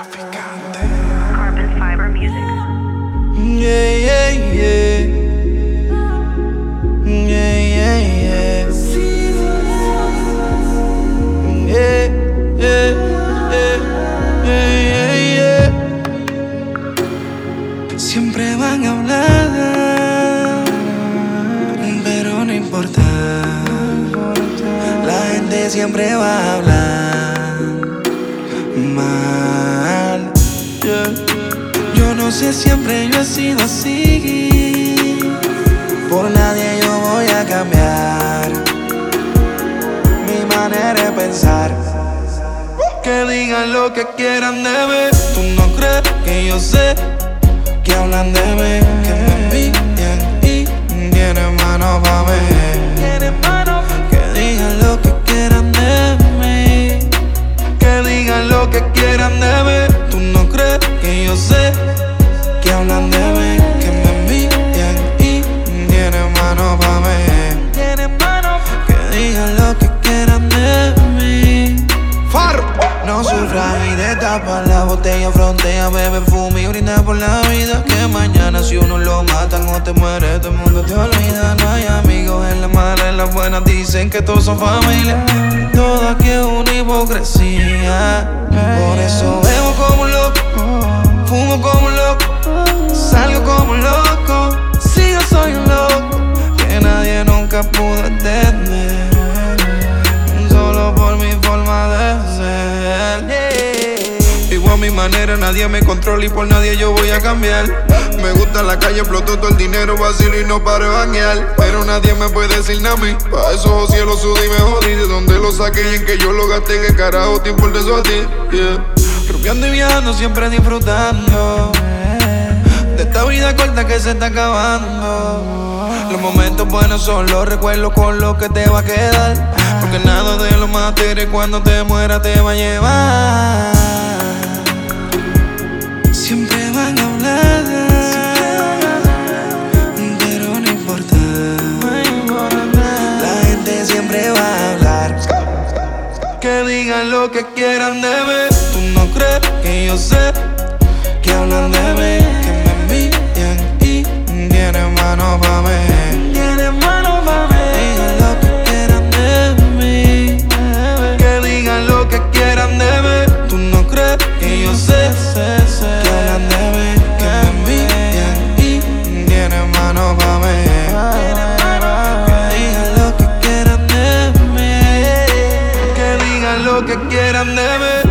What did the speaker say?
Carbon fiber music. Yeah, yeah, yeah. Yeah, yeah, yeah. Yeah, yeah, yeah, yeah, yeah. Siempre van a hablar, pero no importa. La gente siempre va a hablar no sé, siempre yo he sido así. Por nadie yo voy a cambiar mi manera de pensar. Que digan lo que quieran de mí. Tú no crees No sufras y de tapa la botella frontea, bebe fume y brinda por la vida. Que mañana si uno lo matan o te muere, todo el mundo te olvida. No hay amigos en las malas, en las buenas dicen que todos son familia. Todo aquí es una hipocresía. Por eso mi manera, nadie me controla y por nadie yo voy a cambiar. Me gusta la calle, exploto todo el dinero, vacilo y no paro de bañar. Pero nadie me puede decir nada a mí. Pa' esos cielos sudí me jodí. De dónde lo saqué y en que yo lo gasté, que carajo te importa eso a ti. Yeah. Y viajando, siempre disfrutando de esta vida corta que se está acabando. Los momentos buenos son los recuerdos con los que te va a quedar. Porque nada de lo material cuando te muera te va a llevar. digan lo que quieran de mí. Tú no crees que yo sé que hablan de mí. que quieran de never.